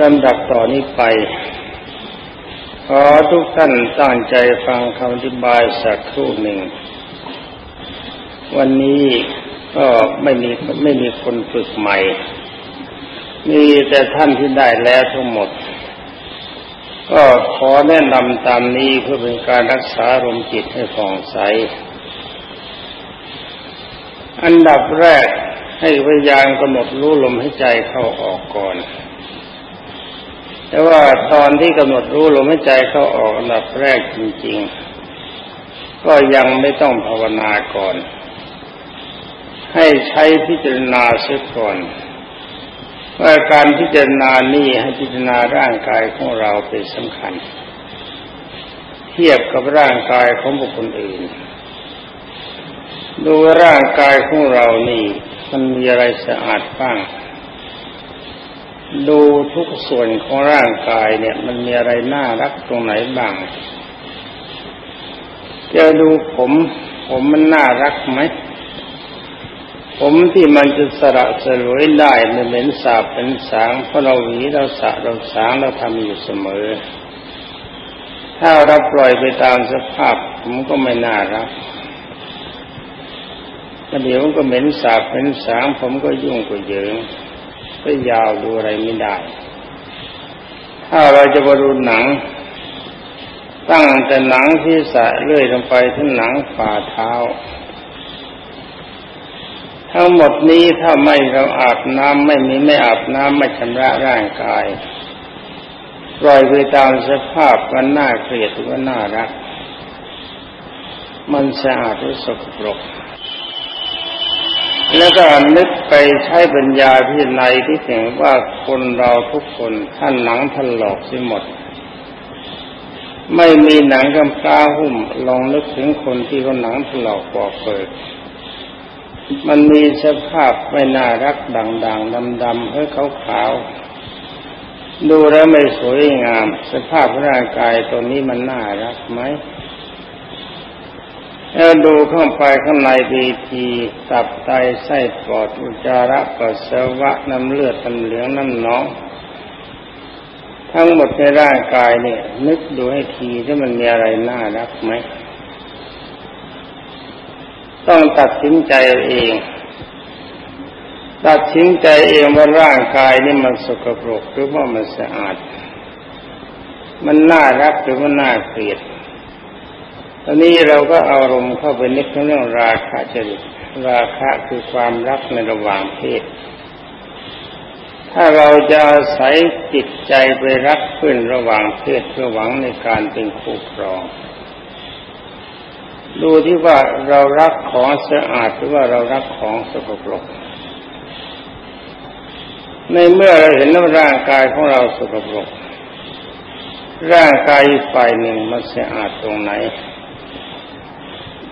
ลำดับต่อนนี้ไป ขอทุกท่านตั้งใจฟังคำอธิบายสักครู่หนึ่ง วันนี้ก็ไม่มีไม่มีคนฝึกใหม่ มีแต่ท่านที่ได้แล้วทั้งหมด ก็ขอแนะนำตามนี้เพื่อเป็นการรักษาลมจิตให้ผ่องใส อันดับแรกให้พยายามกำหนดรู้ลมให้ใจเข้าออกก่อน แต่ว่าตอนที่กำหนดรู้ลมให้ใจเข้าออกอันดับแรกจริง ๆ ก็ยังไม่ต้องภาวนาก่อน ให้ใช้พิจารณาเสียก่อนว่าการพิจารณานี่ให้พิจารณาร่างกายของเราเป็นสำคัญ เทียบกับร่างกายของบุคคลอื่น ดูร่างกายของเรานี่ มันมีอะไรสะอาดบ้าง ดูทุกส่วนของร่างกายเนี่ย มันมีอะไรน่ารักตรงไหนบ้างจะดูผม ผมมันน่ารักไหม ผมที่มันจะสระสลวยได้มันเป็นสาบเป็นสางเพราะเราหวีเราสระเราสางเราทำอยู่เสมอ ถ้าเราปล่อยไปตามสภาพ ผมก็ไม่น่ารักเดี๋ยวก็เหม็นสาบเป็นสางผมก็ยุ่งก็เยิง ก็ยาวดูอะไรไม่ได้ ถ้าเราจะมาดูหนัง ตั้งแต่หนังที่สะเลื่อยลงไปถึงหนังฝ่าเท้า ทั้งหมดนี้ถ้าไม่เราอาบน้ำไม่มีไม่อาบน้ำไม่ชำระร่างกายปล่อยไปตามสภาพมันน่าเกลียดหรือว่าน่ารัก มันสะอาดหรือสกปรก แล้วก็นึกไปใช้ปัญญาพิจารณาที่เห็นว่าคนเราทุกคนท่านหนังท่านหลอกสิหมด ไม่มีหนังกำพร้าหุ้มลองนึกถึงคนที่เขาหนังถลอกปอกเปิด มันมีสภาพไม่น่ารักด่างๆดำๆเฮ้ยขาวๆดูแล้วไม่สวยงาม สภาพร่างกายตัวนี้มันน่ารักไหม แล้วดูเข้าไปข้างในดีทีตับไตไส้ปอดอุจจาระปัสสาวะน้ำเลือดน้ำเหลืองน้ำหนอง ทั้งหมดในร่างกายเนี่ย นึกดูให้ทีที่มันมีอะไรน่ารักไหม ต้องตัดสินใจเอง ตัดสินใจเองว่าร่างกายนี่มันสกปรกหรือว่ามันสะอาด มันน่ารักหรือว่าน่าเกลียด ตอนนี้เราก็เอาอารมณ์เข้าไปนึกเรื่องราคะจริต ราคะคือความรักในระหว่างเพศ ถ้าเราจะอาศัยจิตใจไปรักเพื่อนระหว่างเพศเพื่อหวังในการเป็นคู่ครอง ดูที่ว่าเรารักของสะอาดหรือว่าเรารักของสกปรก ในเมื่อเราเห็นว่าร่างกายของเราสกปรก ร่างกายฝ่ายหนึ่งมันสะอาดตรงไหน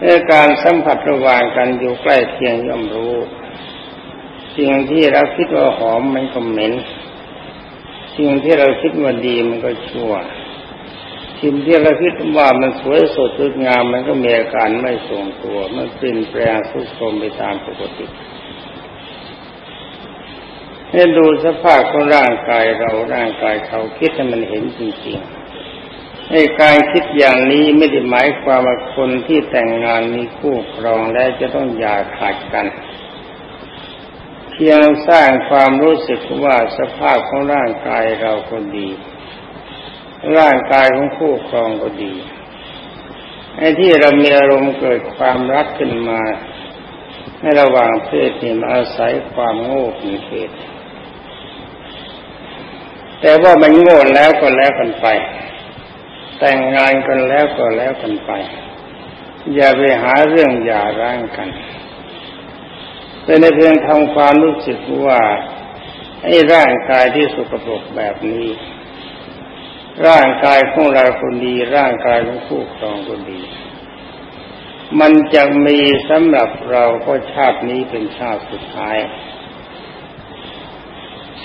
ในการสัมผัสระหว่างกันอยู่ใกล้เคียงย่อมรู้ สิ่งที่เราคิดว่าหอมมันก็เหม็น สิ่งที่เราคิดว่าดีมันก็ชั่ว สิ่งที่เราคิดว่ามันสวยสดงดงามมันก็มีอาการไม่ทรงตัว มันเปลี่ยนแปลงทุกโทมไปตามปกติให้ดูสภาพของร่างกายเราร่างกายเขาคิดให้มันเห็นจริงๆ ให้การคิดอย่างนี้ไม่ได้หมายความว่าคนที่แต่งงานมีคู่ครองแล้วจะต้องอย่าขาดกัน เพียงสร้างความรู้สึกว่าสภาพของร่างกายเราก็ดี ร่างกายของคู่ครองก็ดีไอ้ที่เรามีอารมณ์เกิดความรักขึ้นมา ในระหว่างเพศนี่มาอาศัยความโง่เป็นเหตุแต่ว่ามันโง่แล้วก็แล้วกันไป แต่งงานกันแล้วก็แล้วกันไป อย่าไปหาเรื่องอย่าร้างกันเป็นในเพียงทำความรู้สึกว่าไอ้ร่างกายที่สกปรกแบบนี้ ร่างกายของเราคนดี ร่างกายของคู่ครองคนดี มันจะมีสำหรับเราก็ชาตินี้เป็นชาติสุดท้าย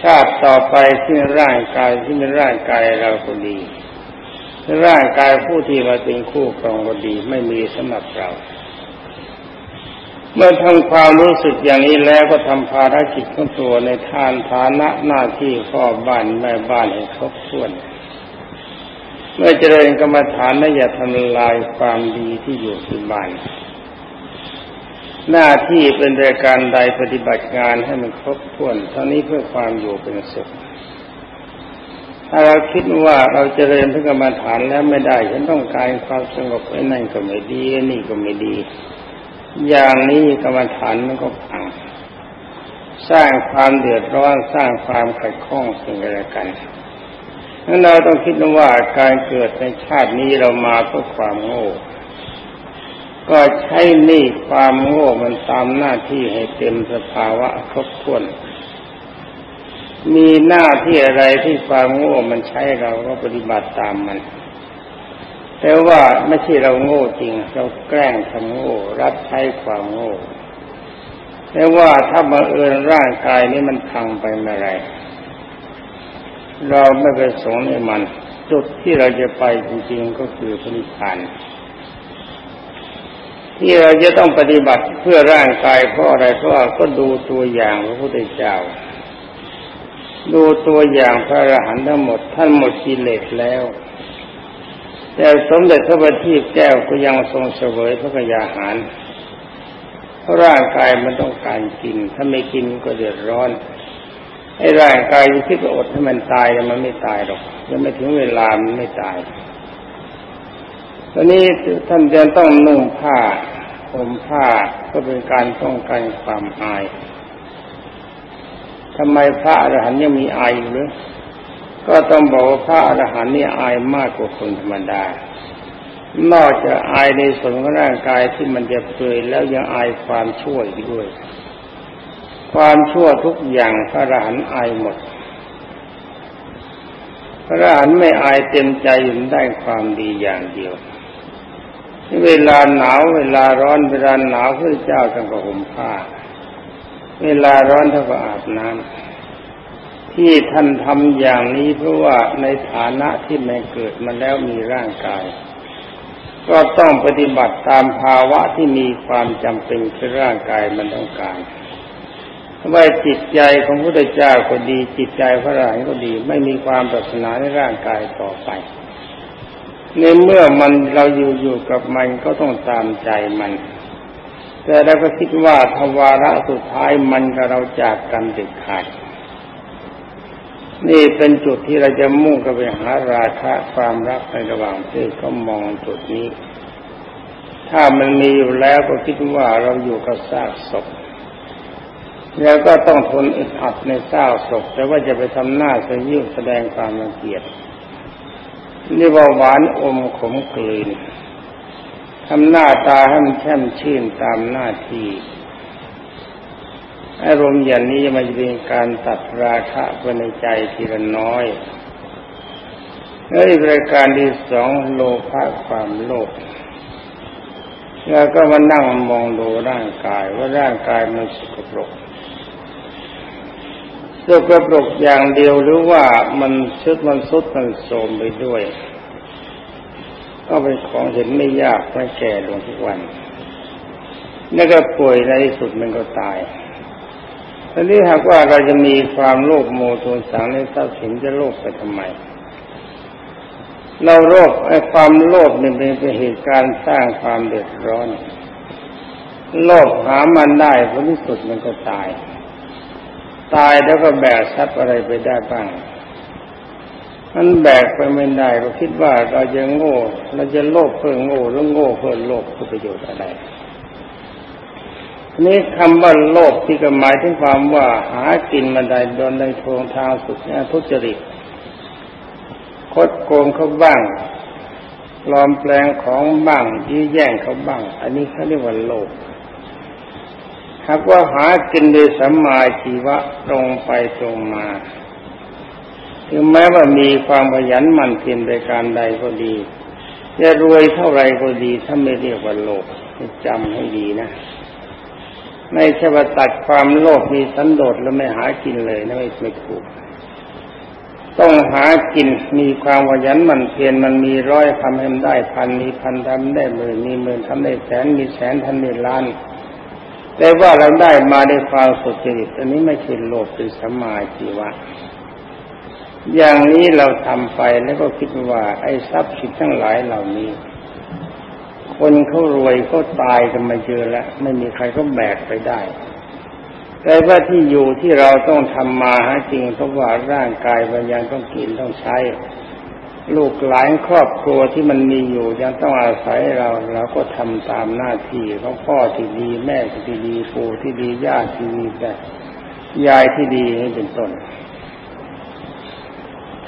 ชาติต่อไปที่ร่างกายที่เป็นร่างกายเราคนดี ร่างกายผู้ที่มาเป็นคู่ครองก็ดีไม่มีสำหรับเรา เมื่อทำความรู้สึกอย่างนี้แล้วก็ทำภารกิจของตัวในทานฐานะหน้าที่พ่อบ้านแม่บ้านให้ครบถ้วนเมื่อเจริญกรรมฐานและอย่าทำลายความดีที่อยู่ที่บ้านหน้าที่เป็นรายการใดปฏิบัติงานให้มันครบถ้วนทั้งนี้เพื่อความอยู่เป็นสุข ถ้าเราคิดว่าเราจเจริญพระกรรมฐานแล้วไม่ได้ ฉันต้องการความสงบไอ้นั่นก็ไม่ดีนี่ก็ไม่ดี อย่างนี้กรรมฐานมันก็พังสร้างความเดือดร้อนสร้างความขัดข้องสิ่งอะไรกันนั้นเราต้องคิดว่าการเกิดในชาตินี้เรามาเพื่อความโง่ ก็ใช้นี่ความโง่มันตามหน้าที่ให้เต็มสภาวะครบถ้วน มีหน้าที่อะไรที่ความโง่มันใช้เราก็ปฏิบัติตามมัน แต่ว่าไม่ใช่เราโง่จริง เราแกล้งทำโง่ รับใช้ความโง่แต่ว่าถ้าบังเอิญร่างกายนี้มันพังไปเมื่อไรเราไม่ไปสงในมัน จุดที่เราจะไปจริงๆก็คือพนิพพานที่เราจะต้องปฏิบัติเพื่อร่างกายเพราะอะไรเพราะว่าก็ดูตัวอย่างพระพุทธเจ้า ดูตัวอย่างพระอรหันต์ทั้งหมด ท่านหมดกิเลสแล้ว แต่สมเด็จพระบัณฑิตแก้วก็ยังทรงเสวยพระกยาหารเพราะร่างกายมันต้องการกิน ถ้าไม่กินก็เดือดร้อนไอ้ร่างกายที่คิดอดให้มันตายแต่มันไม่ตายหรอกยังไม่ถึงเวลามันไม่ตายตอนนี้ท่านจะต้องนุ่งผ้าห่มผ้าก็เป็นการป้องกันความอาย ทำไมพระอรหันต์ยังมีอายอยู่หรือก็ต้องบอกว่าพระอรหันต์นี่อายมากกว่าคนธรรมดา นอกจากอายในส่วนของร่างกายที่มันจะเปื่อยแล้วยังอายความชั่วอีกด้วย ความชั่วทุกอย่างพระอรหันต์อายหมด พระอรหันต์ไม่อายเต็มใจยู่ได้ความดีอย่างเดียว เวลาหนาวเวลาร้อนเวลาหนาวพระเจ้าท่านก็ห่มผ้า เวลาร้อนเท่ากับอาบน้ำที่ท่านทำอย่างนี้เพราะว่าในฐานะที่แม่เกิดมาแล้วมีร่างกาย ก็ต้องปฏิบัติตามภาวะที่มีความจำเป็นคือร่างกายมันต้องการว่าจิตใจของพระพุทธเจ้าก็ดี จิตใจพระอรหันก็ดี ไม่มีความปรารถนาในร่างกายต่อไปในเมื่อมันเราอยู่อยู่กับมันก็ต้องตามใจมัน แต่เราก็คิดว่าทวาระสุดท้ายมันกับเราจากกันเด็ดขาดนี่เป็นจุดที่เราจะมุ่งกันไปหาราคะความรักในระหว่างเพศก็มองจุดนี้ ถ้ามันมีอยู่แล้วก็คิดว่าเราอยู่กับซากศพแล้วก็ต้องทนอึดอัดในซากศพแต่ว่าจะไปทำหน้าสยิ้มแสดงความรังเกียจนี่ว่าหวานอมขมกลืน ทำหน้าตาให้มันแช่มชื่นตามหน้าที่อารมณ์อย่างนี้มันจะเป็นการตัดราคะภายในใจทีละน้อยแล้วอีกรายการที่สองโลภะความโลภแล้วก็มานั่งมองดูร่างกายว่าร่างกายมันสกปรกสกปรกอย่างเดียวหรือว่ามันชุดมันสุดมันโทมไปด้วย ก็เป็นของเห็นไม่ยากไม่แก่ลงทุกวัน แล้วก็ป่วยในที่สุดมันก็ตายตอนนี้หากว่าเราจะมีความโลภโมโทสังในทรัพย์สินจะโลภไปทำไม เราโลภไอ้ความโลภนี่เป็นเหตุการณ์สร้างความเดือดร้อน โลภหามันได้ผลที่สุดมันก็ตาย ตายแล้วก็แบกทรัพย์อะไรไปได้บ้าง มันแบกไปไม่ได้เราคิดว่าเราจะโง่ เราจะโลภเพื่อโง่หรือโง่เพื่อโลภเพื่อประโยชน์อะไรนี่คำว่าโลภที่ก็หมายถึงความว่าหากินมาได้โดนในทางทางสุดทุจริตคดโกงเขาบ้างปลอมแปลงของบ้างยื้อแย่งเขาบ้าง อันนี้เขาเรียกว่าโลภหากว่าหากินโดยสัมมาชีวะตรงไปตรงมา ถึงแม้ว่ามีความขยันหมั่นเพียรในการใดก็ดี จะรวยเท่าไรก็ดีถ้าไม่เรียกว่าโลภจำให้ดีนะ ไม่ใช่ว่าตัดความโลภมีสันโดษแล้วไม่หากินเลยนะไม่ไม่ถูก ต้องหากินมีความขยันหมั่นเพียรมันมีร้อยทำให้มันได้พันมีพันทำได้หมื่นมีหมื่นทำได้แสนมีแสนทำได้ล้านแต่ว่าเราได้มาในความสุจริตอันนี้ไม่ใช่โลภเป็นสมาชีวะ อย่างนี้เราทำไปแล้วก็คิดว่า ไอ้ทรัพย์สินทั้งหลายเหล่านี้ คนเขารวยเขาตายกันมาเยอะแล้ว ไม่มีใครก็แบกไปได้ แต่ว่าที่อยู่ที่เราต้องทำมาหาจริงเพราะว่าร่างกายวิญญาณต้องกินต้องใช้ ลูกหลานครอบครัวที่มันมีอยู่ยังต้องอาศัยเราเราก็ทำตามหน้าที่ของพ่อที่ดีแม่ที่ดีปู่ที่ดีญาติที่ดีแต่ยายที่ดีนี่เป็นต้น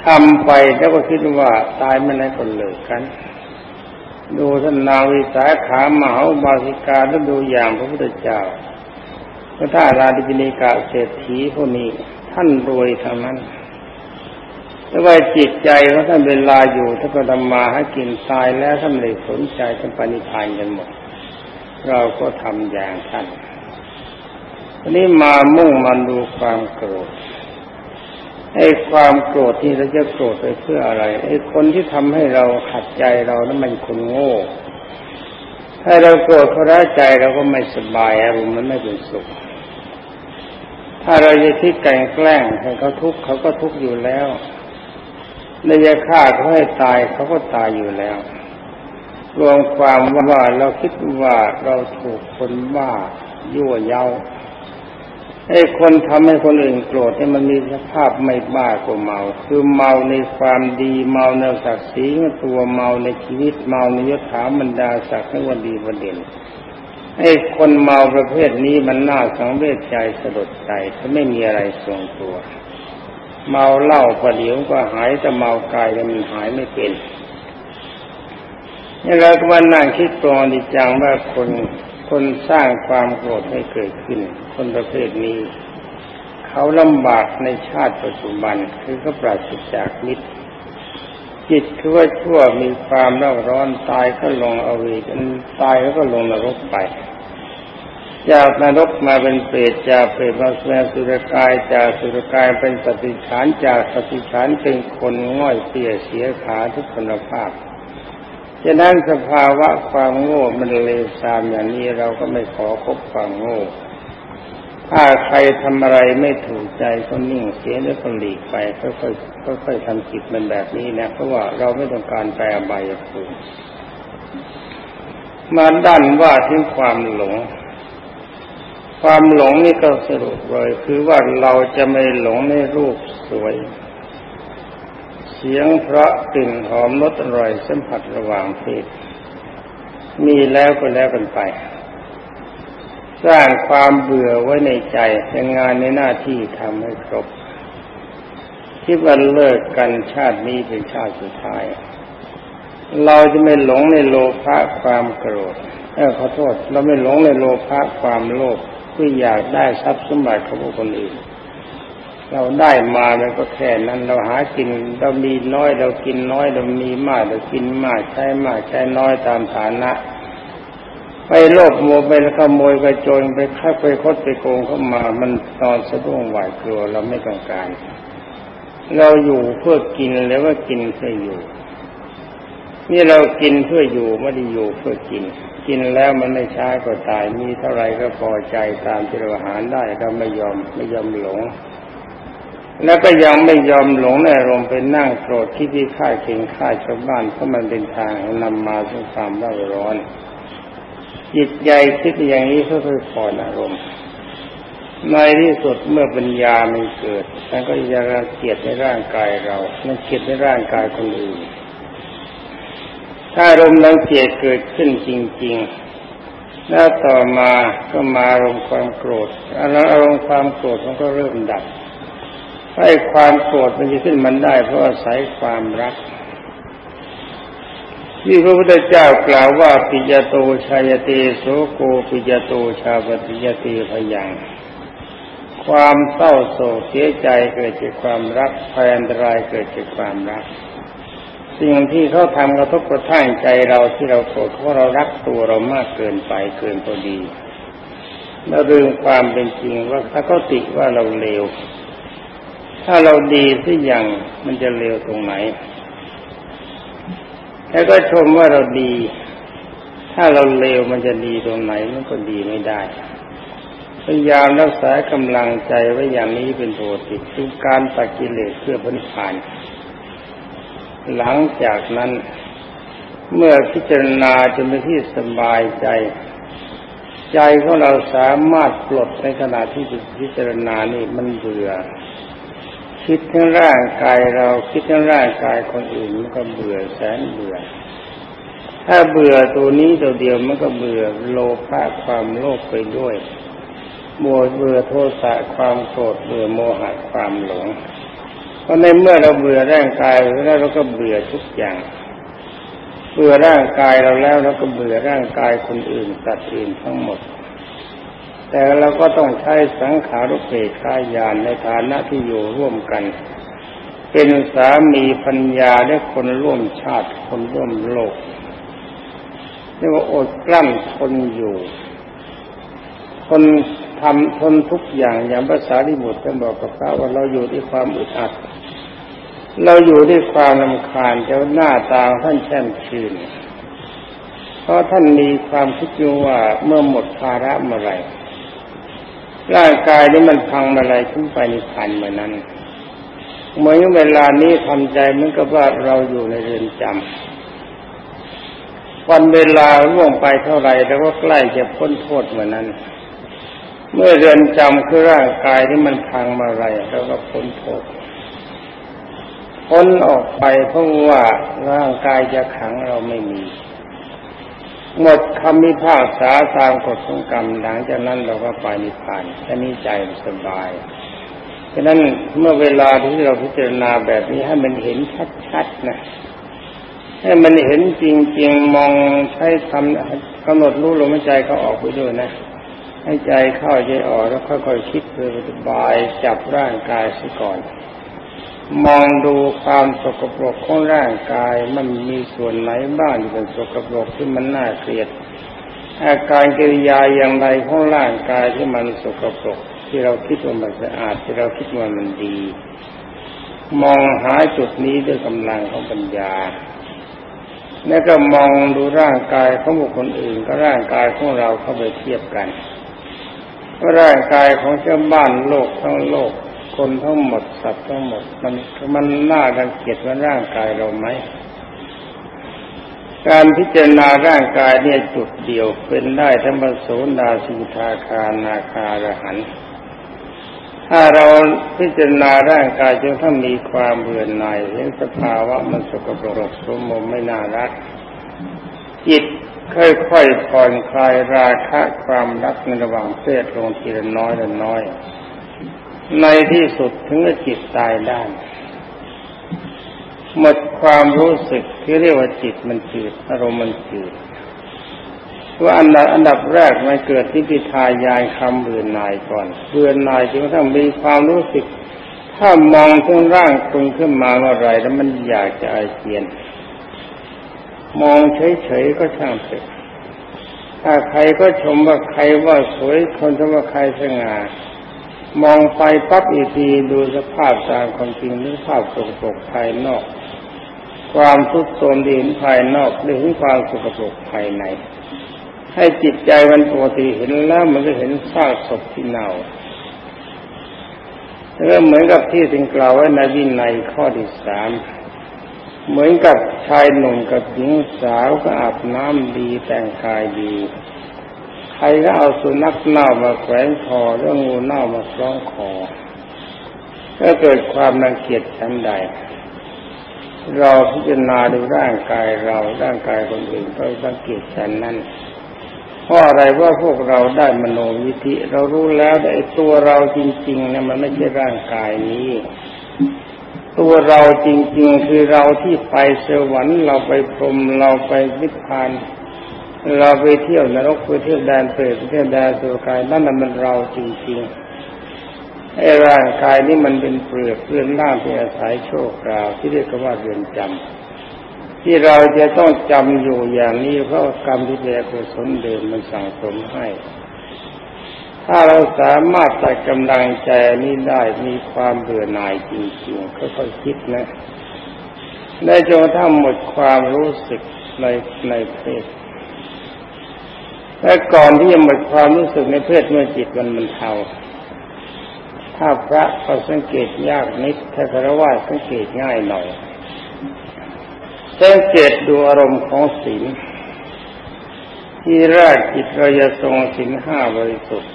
ทำไปแล้วก็คิดว่าตายไม่ไหนคนเลิกกัน ดูท่านนาวิสาขามหาบาสิกาแล้วดูอย่างพระพุทธเจ้าพระท่าราดิจินิกาเศรษฐีพวกนี้ท่านรวยทางนั้นแต่ว่าจิตใจของท่านเวลาอยู่ท่านก็ทำมาให้กินตายแล้วท่านเลยสนใจท่านปณิพานกันหมด เราก็ทำอย่างท่านทีนี้มามุ่งมันดูความโกรธ ไอ้ความโกรธที่เราจะโกรธไปเพื่ออะไร ไอ้คนที่ทำให้เราขัดใจเรานั้นมันคนโง่ ถ้าเราโกรธเขาร้ายใจเราก็ไม่สบายอารมณ์มันไม่เป็นสุข ถ้าเราจะคิดแกล้งแกล้งให้เขาทุกข์เขาก็ทุกข์อยู่แล้วในยาฆ่าเขาให้ตายเขาก็ตายอยู่แล้ว รวมความว่าเราคิดว่าเราถูกคนบ้ายั่วเย้า ไอ้คนทำให้คนอื่นโกรธเนี่ยมันมีสภาพไม่บ้ากว่าเมา คือเมาในความดีเมาในศักดิ์ศรีตัวเมาในชีวิตเมาในยศถาบรรดาศักดิ์ในวันดีวันเด่นไอ้คนเมาประเภทนี้มันน่าสังเวชใจสลดใจถ้าไม่มีอะไรทรงตัว เมาเหล้าประเดี๋ยวก็หายแต่เมากายมันหายไม่เป็นนี่เราก็มานั่งคิดตรงดิจังว่าคน คนสร้างความโกรธให้เกิดขึ้น คนประเภทนี้ เขาลำบากในชาติปัจจุบันคือเขาปราศจากมิตร จิตคือว่าชั่วมีความร้อนร้อนตายก็ลงเอาวีกันตายแล้วก็ลงนรกไปจากนรกมาเป็นเปรตจากเปรตมาเป็นสุรกายจากสุรกายเป็นสติฉานจากสติฉานเป็นคนง่อยเปียเสียขาทุกคนภาพ ฉะนั้นสภาวะความโง่มันเลวทรามอย่างนี้เราก็ไม่ขอคบความโง่ ถ้าใครทำอะไรไม่ถูกใจก็นิ่งเสียแล้วก็หลีกไปค่อยๆค่อยๆทำจิตมันแบบนี้นะเพราะว่าเราไม่ต้องการแปลใบภูมิมาดันว่าถึงความหลง ความหลงนี่ก็สรุปเลยคือว่าเราจะไม่หลงในรูปสวย เสียงเพราะกลิ่นหอมรสอร่อยสัมผัสระหว่างเพศมีแล้วก็แล้วกันไป สร้างความเบื่อไว้ในใจในงานในหน้าที่ทำให้ครบที่วันเลิกกันชาตินี้เป็นชาติสุดท้าย เราจะไม่หลงในโลภะความโกรธเออขอโทษ เราไม่หลงในโลภะความโลภคืออยากได้ทรัพย์สมบัติของคนอื่น เราได้มาแล้วก็แค่นั้นเราหากินเรามีน้อยเรากินน้อยเรามีมากเรากินมากใช้มากใช้น้อยตามฐานะ ไปโลภโมไปขโมยไปโจรไปฆ่าไปคดไปโกงเข้ามา มันตอนสะดุ้งไหวกลัวเราไม่ต้องการ เราอยู่เพื่อกินแล้วว่ากินเพื่ออยู่ นี่เรากินเพื่ออยู่ไม่ได้อยู่เพื่อกิน กินแล้วมันไม่ช้าก็ตายมีเท่าไรก็พอใจตามที่เราหารได้เราไม่ยอมไม่ยอมหลง แล้วก็ยังไม่ยอมหลงในอารมณ์เป็นนั่งโกรธที่ที่ฆ่าเข่งฆ่าชาวบ้านเพราะมันเป็นทางนำมาซึ่งความร้อนร้อน จิตใจคิดอย่างนี้ค่อยๆผ่อนอารมณ์ในที่สุดเมื่อปัญญาไม่เกิดมันก็จะรังเกียจในร่างกายเรามันเกียดในร่างกายคนอื่น ถ้าอารมณ์รังเกียจเกิดขึ้นจริงๆ แล้วต่อมาก็มาอารมณ์ความโกรธแล้วอารมณ์ความโกรธมันก็เริ่มดับ ให้ความโกรธมันจะขึ้นมันได้ เพราะอาศัยความรัก ที่พระพุทธเจ้ากล่าวว่าปิยโตชายเตโสโกปิยโตชาปติยเตพยังความเศร้าโศกเสียใจเกิดจากความรักภัยอันตรายเกิดจากความรัก สิ่งที่เขาทำกระทบกระทั่งใจเราที่เราโกรธเพราะเรารักตัวเรามากเกินไปเกินพอดีเราลืมความเป็นจริงว่าถ้าเขาติว่าเราเลว ถ้าเราดีสักอย่างมันจะเลวตรงไหน แล้วก็ชมว่าเราดี ถ้าเราเลวมันจะดีตรงไหนมันก็ดีไม่ได้ พยายามรักษากำลังใจไว้อย่างนี้เป็นปกติคือการตัดกิเลสเพื่อพ้นผ่าน หลังจากนั้นเมื่อพิจารณาจะเป็นที่สบายใจ ใจของเราสามารถปลดในขณะที่พิจารณานี่มันเบื่อ คิดทั้งร่างกายเราคิดทั้งร่างกายคนอื่นมันก็เบื่อแสนเบื่อ ถ้าเบื่อตัวนี้ตัวเดียวมันก็เบื่อโลภะความโลภไปด้วยโมเบื่อโทสะความโกรธเบื่อโมหะความหลง เพราะในเมื่อเราเบื่อร่างกายแล้วเราก็เบื่อทุกอย่าง เบื่อร่างกายเราแล้วเราก็เบื่อร่างกายคนอื่นสัตว์อื่นทั้งหมด แต่เราก็ต้องใช้สังขารุเปกขายานในฐานะที่อยู่ร่วมกัน เป็นสามีพัญญาและคนร่วมชาติคนร่วมโลกเรียกว่าอดกลั้นทนอยู่ คนทำทนทุกอย่างอย่างภาษาที่บุตรท่านบอกกับพระว่าเราอยู่ด้วยความอึดอัด เราอยู่ด้วยความลำคาญเจ้าหน้าตาท่านแช่มชื่นเพราะท่านมีความคิดอยู่ว่าเมื่อหมดภาระเมื่อไร ร่างกายนี้มันพังมื่อไรขึ้นไปในพันเมื่อนั้นเมื่อเวลานี้ทำใจเหมือนกับว่าเราอยู่ในเรือนจำวันเวลาล่วงไปเท่าไหร่แล้วก็ใกล้จะพ้นโทษเหมือนนั้น เมื่อเรือนจำคือร่างกายที่มันพังมาไรแล้วก็พ้นโทษพ้นออกไปเพราะว่าร่างกายจะขังเราไม่มี หมดคำพิพากษาตามกฎของกรรมหลังจากนั้นเราก็ไปนิพพานแค่นี้ใจสบายฉะนั้นเมื่อเวลาที่เราพิจารณาแบบนี้ให้มันเห็นชัดๆนะให้มันเห็นจริงๆมองใช้ทำกำหนดรู้ลมหายใจเขาออกไปด้วยนะ ให้ใจเข้าใจออกแล้วค่อยๆคิดเพื่อสบายจับร่างกายซะก่อน มองดูความสกปรกของร่างกายมันมีส่วนไหนบ้างที่เป็นสกปรกที่มันน่าเกลียดอาการกิริยาอย่างไรของร่างกายที่มันสกปรกที่เราคิดว่ามันสะอาดที่เราคิดว่ามันดี มองหาจุดนี้ด้วยกำลังของปัญญา แล้วก็มองดูร่างกายของบุคคลอื่นกับร่างกายของเราเข้าไปเทียบกันร่างกายของเจ้าบ้านโลกทั้งโลก คนทั้งหมดสัตว์ทั้งหมด มันมันน่ารังเกียจว่าร่างกายเราไหมการพิจารณาร่างกายเนี่ยจุดเดียวเป็นได้ทั้งบรรโสดาสีทาคานาคาระหัน ถ้าเราพิจารณาร่างกายจนถ้ามีความเบื่อหน่ายเห็นสภาวะมันสกปรกสมมไม่น่ารัก จิตค่อยๆผ่อนคลายราคะความรักในระหว่างเพศลงทีละน้อยละน้อย ในที่สุดถึงจะจิตตายได้ หมดความรู้สึกที่เรียกว่าจิตมันจืดอารมณ์มันจืดว่าอันดับอันดับแรกมันเกิดที่พิทายายคำเบื่อหน่ายก่อนเบื่อหน่ายจนกระทั่งมีความรู้สึก ถ้ามองทั้งร่างคุณขึ้นมาเมื่อไรแล้วมันอยากจะอาเจียน มองเฉยๆก็ช่างเถอะถ้าใครก็ชมว่าใครว่าสวยคนชมว่าใครสง่า มองไปปั๊บอีกทีดูสภาพตามความจริงหรือภาพสกปรกภายนอก ความทุกข์โทมดีนภายนอกหรือเห็นความสกปรกภายใน ให้จิตใจมันปกติเห็นแล้วมันก็เห็นซากศพที่เน่าแล้วเหมือนกับที่ถึงกล่าวไว้ในวินัยข้อที่สามเหมือนกับชายหนุ่มกับหญิงสาวก็อาบน้ำดีแต่งกายดี รก็เอาสุนัขเน่ามาแขวนคอเรื่องงูเน่ามาคล้องคอก็เกิดความนังเกียจชั้นใด เราพิจารณาดูร่างกายเราร่างกายคนอื่นก็สังเกตฉันนั้นเพราะอะไรว่าพวกเราได้มโนวิธิเรารู้แล้วแต่ตัวเราจริงๆเนี่ยมันไม่ใช่ร่างกายนี้ ตัวเราจริง ๆ คือเราที่ไปสวรรค์เราไปพรมเราไปนิพพาน เราไปเที่ยวนรกไปเที่ยวแดนเปรตเที่ยวแดนสุกายนั่นน่ะมันเราจริงๆไอ้ร่างกายนี่มันเป็นเปลือกเปลือนร่างที่อาศัยโชคราวที่เรียกว่าเรือนจำที่เราจะต้องจำอยู่อย่างนี้เพราะกรรมที่แรงกุศลเดิมมันสั่งสมให้ ถ้าเราสามารถตัดกำลังใจนี้ได้มีความเบื่อหน่ายจริงๆค่อยๆคิดนะได้จนถ้าหมดความรู้สึกในในเพศ และก่อนที่จะหมดความรู้สึกในเพศเมื่อจิตมันมันเทาถ้าพระก็สังเกตยากนิดถ้าคารวะสังเกตง่ายหน่อย สังเกตดูอารมณ์ของศีลที่แรกจิตเราจะทรงศีลห้าบริสุทธิ์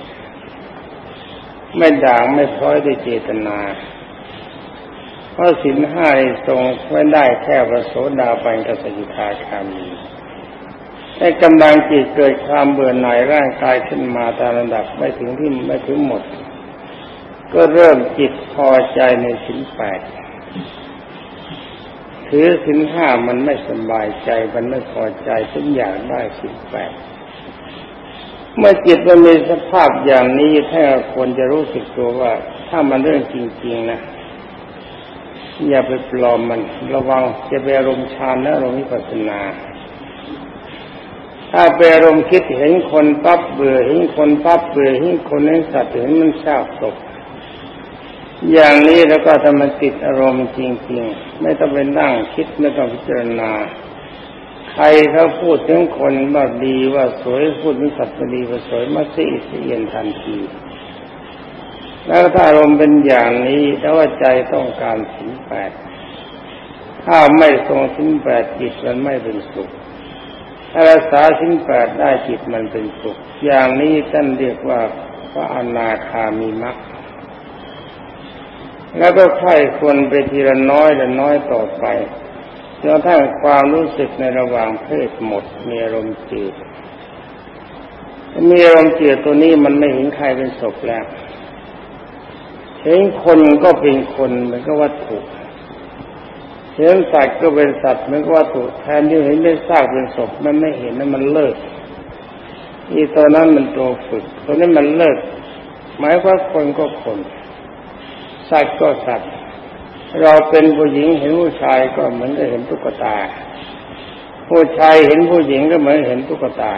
ไม่ด่างไม่พร้อยด้วยเจตนาเพราะศีลห้าทรงไว้ได้แค่พระโสดาบันกับสกิทาคามี ให้กำลังจิตเกิดความเบื่อหน่ายร่างกายขึ้นมาตามระดับไม่ถึงที่ไม่ถึงหมด ก็เริ่มจิตพอใจในสินแปดถือสินห้ามันไม่สบายใจมันไม่พอใจทุกอย่างได้สินแปดเมื่อจิตมันมีสภาพอย่างนี้ถ้าควรจะรู้สึกตัวว่า ถ้ามันเรื่องจริง ๆ นะอย่าไปปลอมมันระวังจะไปอารมณ์ฌานและอารมณ์วิปัสสนา ถ้าไปอารมณ์คิดเห็นคนปั๊บเบื่อเห็นคนปั๊บเบื่อเห็นคนเห็นสัตว์เห็นมันซากศพอย่างนี้แล้วก็ทำมันติดอารมณ์จริงๆ ไม่ต้องไปนั่งคิดไม่ต้องพิจารณา ใครเขาพูดถึงคนว่าดีว่าสวยพูดถึงสัตว์ดีว่าสวยมาสิสิเอียนทันทีแล้วถ้าอารมณ์เป็นอย่างนี้แต่ว่าใจต้องการสินแปดถ้าไม่ทรงสินแปดจิตมันไม่เป็นสุข รักษาสิ้นแปดได้จิตมันเป็นสุข อย่างนี้ท่านเรียกว่าพระอนาคามีมรรคแล้วก็ค่อยควรไปทีละน้อยละน้อยต่อไปจนกระทั่งความรู้สึกในระหว่างเพศหมดมีอารมณ์จืดมีอารมณ์จืดตัวนี้มันไม่เห็นใครเป็นศพแล้วเห็นคนก็เป็นคนเหมือนกับวัตถุ เห็นสัตว์ก็เป็นสัตว์เหมือนกับวัตถุแทนที่เห็นได้ซากเป็นศพมันไม่เห็นนั้นมันเลิกอีตัวนั้นมันตัวฝึกตัวนี้มันเลิกหมายว่าคนก็คนสัตว์ก็สัตว์เราเป็นผู้หญิงเห็นผู้ชายก็เหมือนได้เห็นตุ๊กตา ผู้ชายเห็นผู้หญิงก็เหมือนเห็นตุ๊กตา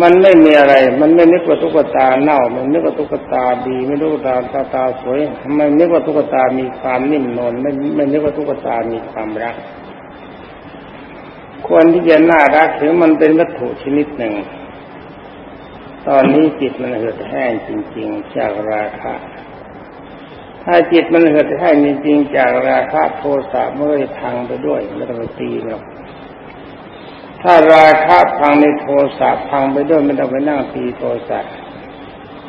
มันไม่มีอะไร มันไม่นึกว่าตุ๊กตาเน่า มันนึกว่าตุ๊กตาดีไม่นึกว่าตาตาตาสวย มันนึกว่าตุ๊กตามีความนิ่มนวลไม่ไม่นึกว่าตุ๊กตามีความรัก ควรที่จะน่ารักถึงมันเป็นวัตถุชนิดหนึ่ง ตอนนี้จิตมันเหือดแห้งจริง ๆ จากราคะถ้าจิตมันเหิดให้งจริงๆจากราคะโทสะมันก็จะพังไปด้วยไม่ต้องไปตีหรอก ถ้าราคะพังในโทสะพังไปด้วยไม่ต้องไปนั่งตีโทสะ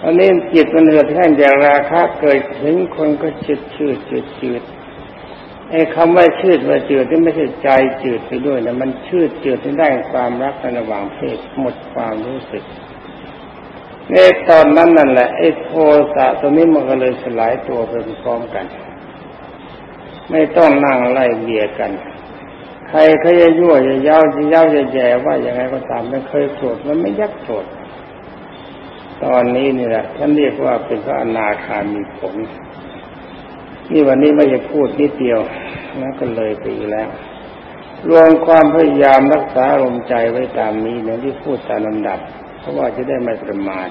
อันนี้จิตมันเหิดแห้งจากราคะเกิดเห็นคนก็ชืดชืดจืดจืดไอ้คำว่าชืดว่าจืดที่ไม่ใช่ใจจืดไปด้วยนะมันชืดจืดที่ได้ความรักในระหว่างเพศหมดความรู้สึกในตอนนั้นนั่นแหละไอ้โทสะตัวนี้มันก็เลยสลายตัวไปพร้อมกัน ไม่ต้องนั่งไล่เบียกัน ครเขาจะยั่วจะเย้าจะเย้าจะแย่ว่าอย่างไรก็ตามไม่เคยโกรธมันไม่ยักโกรธตอนนี้นี่แหละท่านเรียกว่าเป็นพระอนาคามีผลนี่วันนี้ไม่จะพูดนิดเดียวนะก็เลยไปแล้ว รวมความพยายามรักษาลมใจไว้ตามนี้อย่างที่พูดตามลำดับ เพราะว่าจะได้ไม่ประมาท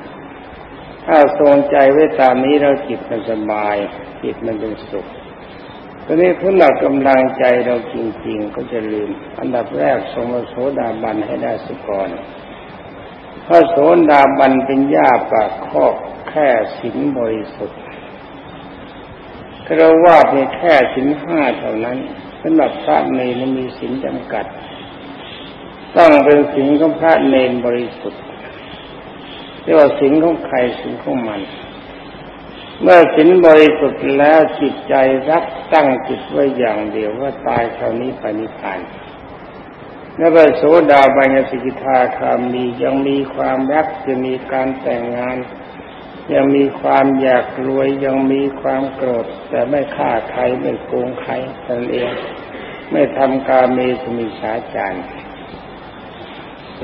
ถ้าทรงใจไว้ตามนี้เราจิตมันสบาย จิตมันเป็นสุข ตอนนี้พื้นหลักกำลังใจเราจริงๆ ก็จะลืม อันดับแรกทรงมโสดาบันให้ได้สุก่อนพระโสดาบันเป็นญาปากคอกแค่สินบริสุทธิ์กระว่าเพียงแค่สินห้าเท่านั้นสำหรับพระในมีสินจำกัด ต้องเป็นสิ่งของพระเนนบริสุทธิ์เรียกว่าสิ่งของใครสิ่งของมัน เมื่อสินบริสุทธิ์แล้วจิตใจรักตั้งจิตไว้อย่างเดียวว่าตายคราวนี้ไปนิพพานและพระโสดาบันสิกิทาคามียังมีความรักจะมีการแต่งงาน ยังมีความอยากรวยยังมีความโกรธ แต่ไม่ฆ่าใครไม่โกงใครตนเอง ไม่ทำการเมสมิชาจารย์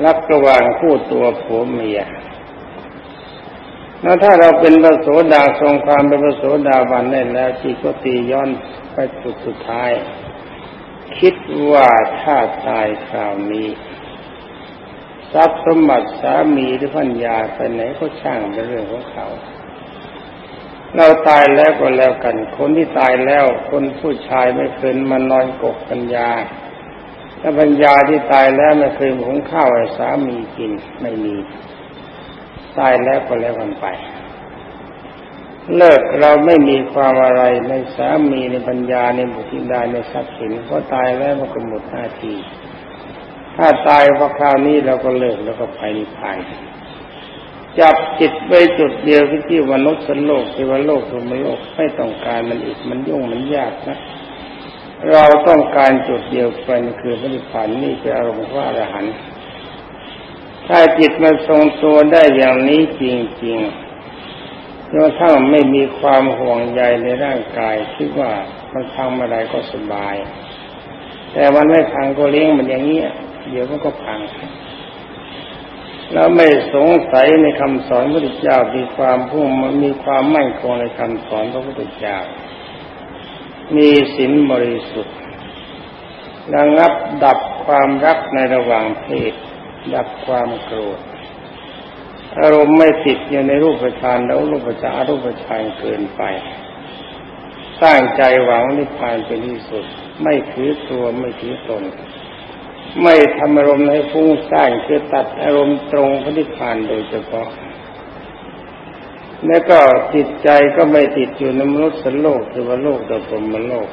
รักระหว่างคู่ตัวผัวเมีย แล้วถ้าเราเป็นพระโสดาทรงความเป็นพระโสดาบันได้แล้วจิตก็ตีย้อนไปจุดสุดท้าย คิดว่าถ้าตายคราวนี้ทรัพย์สมบัติสามีหรือพัญญาไปไหนก็ช่างเป็นเรื่องของเขา เราตายแล้วก็แล้วกัน คนที่ตายแล้วคนผู้ชายไม่เคยมานอนกกปัญญาถ้าปัญญาที่ตายแล้วไม่เคยหุงข้าวให้สามีกินไม่มี ตายแล้วก็แล้วกันไป เลิกเราไม่มีความอะไรในสามีในปัญญาในบุตรธิดาในทรัพย์สินเพราะตายแล้วมันก็หมดหน้าที่ถ้าตายพอคราวนี้เราก็เลิกแล้วก็ไปนิพพานจับจิตไว้จุดเดียวที่ที่มนุษย์สันโลกที่ว่าโลกรมโลกไม่ต้องการมันอีกมันยุ่งมันยากนะเราต้องการจุดเดียวกันคือพระนิพพานนี่เป็นอารมณ์ว่าอรหันต์ ถ้าจิตมันทรงตัวได้อย่างนี้จริงๆจนถ้าไม่มีความห่วงใยในร่างกายคิดว่ามันพังอะไรก็สบาย แต่มันไม่พังก็เลี้ยงมันอย่างนี้เดี๋ยวมันก็พังแล้วไม่สงสัยในคำสอนพระพุทธเจ้ามีความพุ่งมีความมั่นคงในคำสอนพระพุทธเจ้า มีศีลบริสุทธิ์ระงับดับความรักในระหว่างเพศ ดับความโกรธอารมณ์ไม่ติดอยู่ในรูปฌานแล้วรูปฌานรูปฌานเกินไป สร้างใจหวังนิพพานเป็นที่สุด ไม่ถือตัวไม่ถือตน ไม่ทำอารมณ์ให้ฟุ้งซ่านคือตัดอารมณ์ตรงพระนิพพานโดยเฉพาะ แล้วก็จิตใจก็ไม่ติดอยู่ในมนุษย์สันโลกหรือว่าโลกดพรมโลก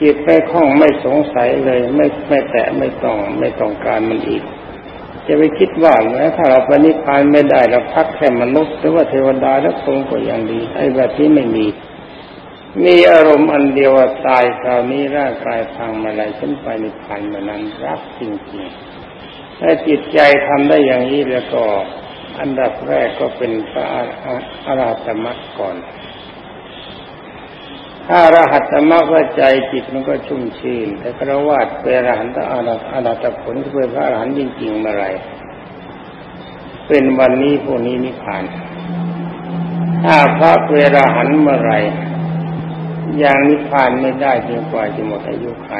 จิตไม่คล้องไม่สงสัยเลย ไม่ไม่แตะไม่ต้องไม่ต้องการมันอีก จะไปคิดว่าแม้ถ้าเราปณิพานไม่ได้เราพักแค่มนุษย์หรือว่าเทวดาแล้วคงก็ยังดีไอ้แบบที่ไม่มีมีอารมณ์อันเดียวตายคราวนี้ร่างกายพังมาเลยฉันไปนิพพานมานั้นรักจริงๆถ้าจิตใจทำได้อย่างนี้แล้วก็ อันดับแรกก็เป็นพระอาราธมรรคก่อน ถ้ารหัตมรรคว่าใจจิตมันก็ชุ่มชื่น แต่กระวาดเป็นอรหันตอาราตผลที่เป็นพระอรหันต์จริงๆเมื่อไรเป็นวันนี้พวกนี้นิพพาน ถ้าพระเวรหันเมื่อไรอย่างนิพพานไม่ได้จนกว่าจะหมดอายุไข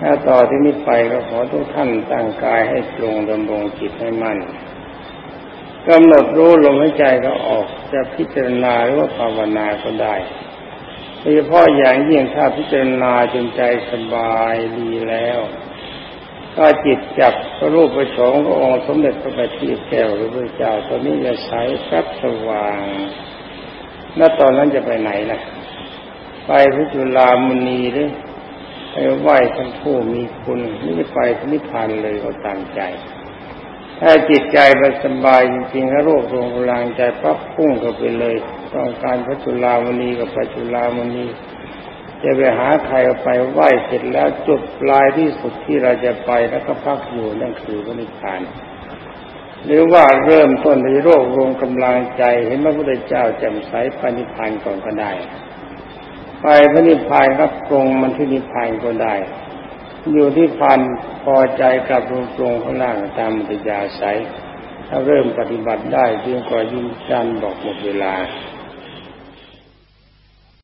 ถ้าต่อที่นี้ไปก็ขอทุกท่านตั้งกายให้ตรงดำรงจิตให้มั่นกำหนดรู้ลมหายใจก็ออกจะพิจารณาหรือว่าภาวนาก็ได้ ดยเฉพาะอย่างยิ่งถ้าพิจารณาจนใจสบายดีแล้วก็จิตจับรูปประสงค์พระองค์สมเด็จพระบัณฑิตแก้วหรือพระเจ้าตอนนี้จะใสสับสว่างแล้วตอนนั้นจะไปไหนนะไปพระจุลามณีหรือไปไหว้ท่านผู้มีคุณนี่จะไปนิพพานเลยก็ตามใจ ถ้าจิตใจมันสบายจริงๆถ้าโรครงพลังใจปั๊บพุ่งเข้าไปเลย ต้องการพระจุลามณีกับพระจุลามณีจะไปหาใครไปไหว้เสร็จแล้วจุดปลายที่สุดที่เราจะไปแล้วก็พักอยู่นั่นคือพระนิพพาน หรือว่าเริ่มต้นในโรครวมกำลังใจเห็นพระพุทธเจ้าแจ่มใสปนิพพานก่อนก็ได้ ไปพระนิพพานครับตรงมันที่นิพพานก็ได้ อยู่ที่พันพอใจกับรงตรงข้างล่างตามมัตยาศัยถ้าเริ่มปฏิบัติได้จึงก่อยินจันบอกหมดเวลา